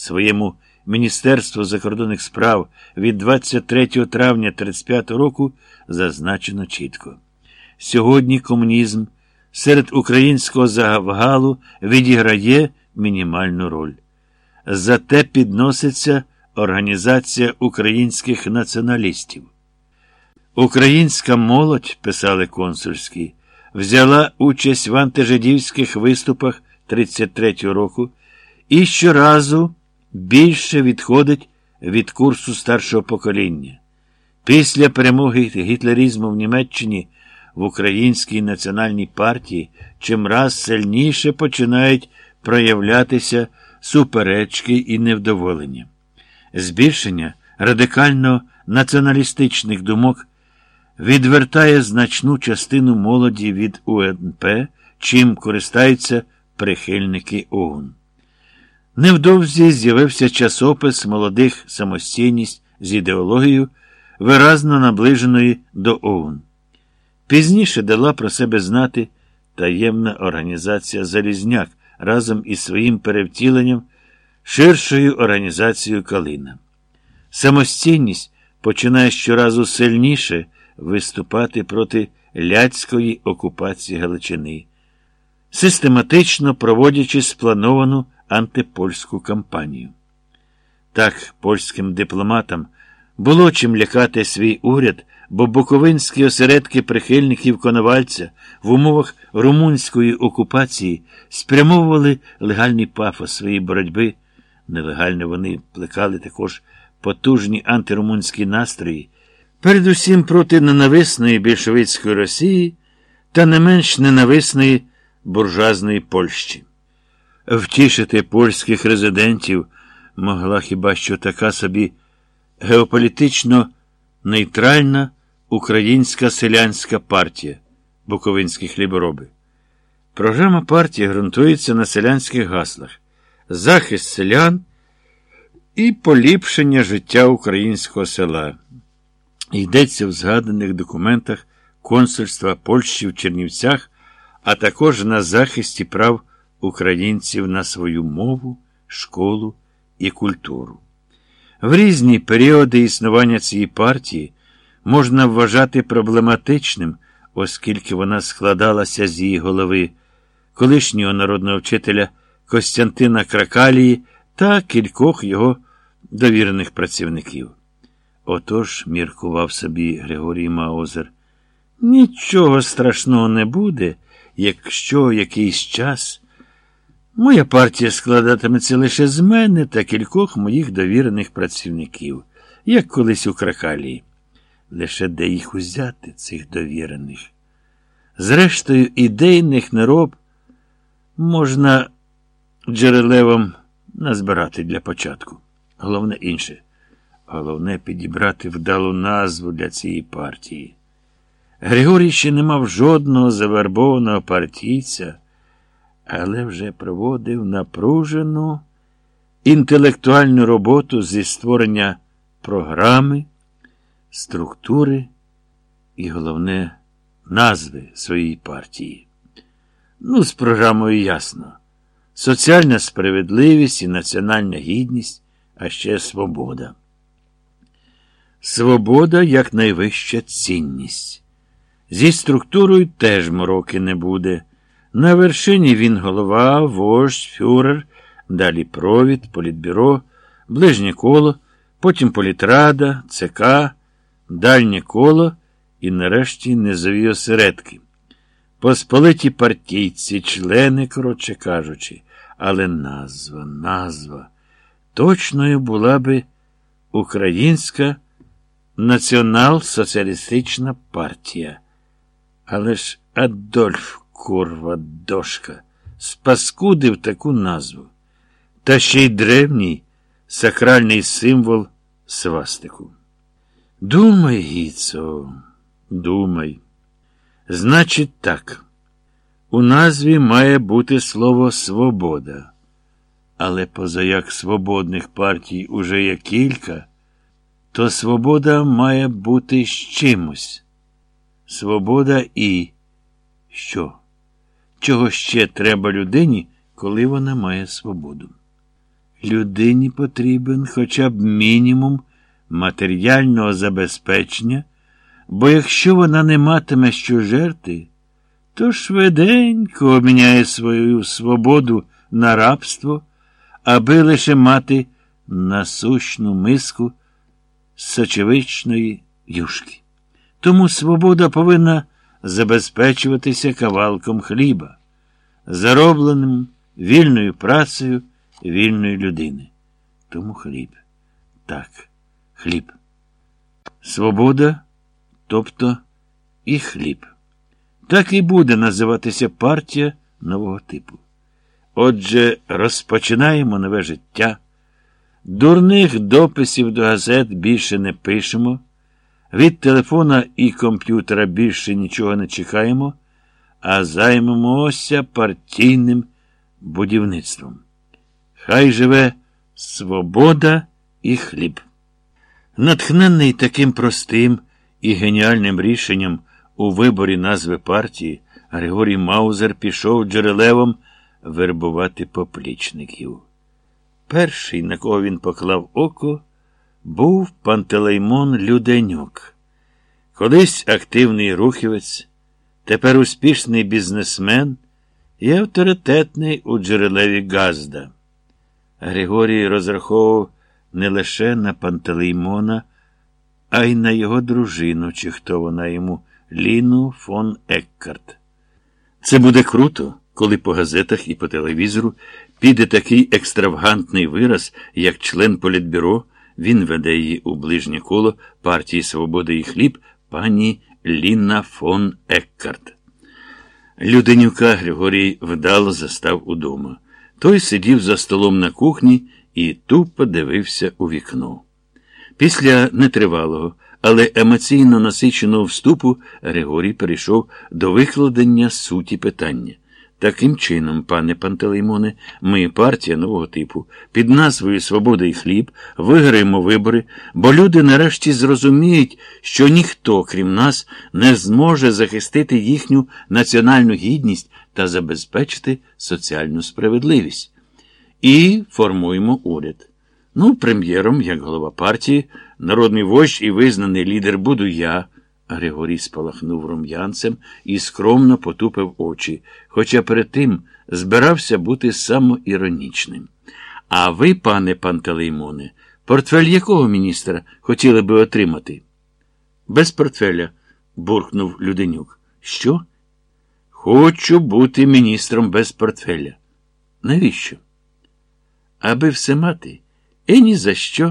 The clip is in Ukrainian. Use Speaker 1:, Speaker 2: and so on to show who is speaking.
Speaker 1: своєму Міністерству закордонних справ від 23 травня 1935 року зазначено чітко. Сьогодні комунізм серед українського завгалу відіграє мінімальну роль. Зате підноситься Організація українських націоналістів. Українська молодь, писали консульські, взяла участь в антижидівських виступах 33-го року і щоразу більше відходить від курсу старшого покоління. Після перемоги гітлерізму в Німеччині в Українській національній партії чимраз сильніше починають проявлятися суперечки і невдоволення. Збільшення радикально націоналістичних думок відвертає значну частину молоді від УНП, чим користаються прихильники ОУН. Невдовзі з'явився часопис молодих самостійність з ідеологією, виразно наближеної до ОУН. Пізніше дала про себе знати таємна організація Залізняк разом із своїм перевтіленням, ширшою організацією Калина. Самостійність починає щоразу сильніше виступати проти ляцької окупації Галичини, систематично проводячи сплановану антипольську кампанію. Так, польським дипломатам було чим лякати свій уряд, бо буковинські осередки прихильників Коновальця в умовах румунської окупації спрямовували легальний пафос своєї боротьби. Нелегально вони плекали також потужні антирумунські настрої, передусім проти ненависної більшовицької Росії та не менш ненависної буржуазної Польщі. Втішити польських резидентів могла хіба що така собі геополітично нейтральна українська селянська партія Буковинські хлібороби. Програма партії ґрунтується на селянських гаслах, захист селян і поліпшення життя українського села. Йдеться в згаданих документах консульства Польщі в Чернівцях, а також на захисті прав українців на свою мову, школу і культуру. В різні періоди існування цієї партії можна вважати проблематичним, оскільки вона складалася з її голови колишнього народного вчителя Костянтина Кракалії та кількох його довірених працівників. Отож, міркував собі Григорій Маозер, нічого страшного не буде, якщо якийсь час. Моя партія складатиметься лише з мене та кількох моїх довірених працівників, як колись у Кракалії. Лише де їх узяти, цих довірених. Зрештою, ідейних нероб можна джерелевом назбирати для початку. Головне інше. Головне підібрати вдалу назву для цієї партії. Григорій ще не мав жодного завербованого партійця але вже проводив напружену інтелектуальну роботу зі створення програми, структури і, головне, назви своєї партії. Ну, з програмою ясно. Соціальна справедливість і національна гідність, а ще свобода. Свобода як найвища цінність. Зі структурою теж мороки не буде. На вершині він голова, вождь, фюрер, далі провід, політбюро, ближнє коло, потім політрада, ЦК, дальнє коло і нарешті низові осередки. Посполиті партійці, члени, коротше кажучи, але назва, назва точною була би Українська націонал-соціалістична партія. Але ж Адольф Курва дошка, спаскудив таку назву. Та ще й древній сакральний символ свастику. Думай, Гіцо, думай. Значить, так. У назві має бути слово свобода. Але позаяк свободних партій уже є кілька, то свобода має бути з чимось. Свобода і що? Чого ще треба людині, коли вона має свободу? Людині потрібен хоча б мінімум матеріального забезпечення, бо якщо вона не матиме що жерти, то швиденько обміняє свою свободу на рабство, аби лише мати насущну миску сочевичної юшки. Тому свобода повинна забезпечуватися кавалком хліба, заробленим вільною працею вільної людини. Тому хліб. Так, хліб. Свобода, тобто і хліб. Так і буде називатися партія нового типу. Отже, розпочинаємо нове життя. Дурних дописів до газет більше не пишемо. Від телефона і комп'ютера більше нічого не чекаємо, а займемося партійним будівництвом. Хай живе свобода і хліб. Натхнений таким простим і геніальним рішенням у виборі назви партії, Григорій Маузер пішов джерелевом вербувати поплічників. Перший, на кого він поклав око, був Пантелеймон Люденюк. Колись активний рухівець, тепер успішний бізнесмен і авторитетний у джерелеві Газда. Григорій розраховував не лише на Пантелеймона, а й на його дружину, чи хто вона йому, Ліну фон Еккарт. Це буде круто, коли по газетах і по телевізору піде такий екстравагантний вираз, як член політбюро, він веде її у ближнє коло партії Свобода і хліб пані Ліна фон Еккарт. Люденюка Григорій вдало застав удома. Той сидів за столом на кухні і тупо дивився у вікно. Після нетривалого, але емоційно насиченого вступу Григорій перейшов до викладення суті питання. Таким чином, пане Пантелеймоне, ми, партія нового типу, під назвою Свобода і хліб, виграємо вибори, бо люди нарешті зрозуміють, що ніхто, крім нас, не зможе захистити їхню національну гідність та забезпечити соціальну справедливість. І формуємо уряд. Ну, прем'єром, як голова партії, народний вождь і визнаний лідер буду я. Григорій спалахнув рум'янцем і скромно потупив очі, хоча перед тим збирався бути самоіронічним. А ви, пане Пантелеймоне, портфель якого міністра хотіли би отримати? Без портфеля, буркнув Люденюк. Що? Хочу бути міністром без портфеля. Навіщо? Аби все мати, і ні за що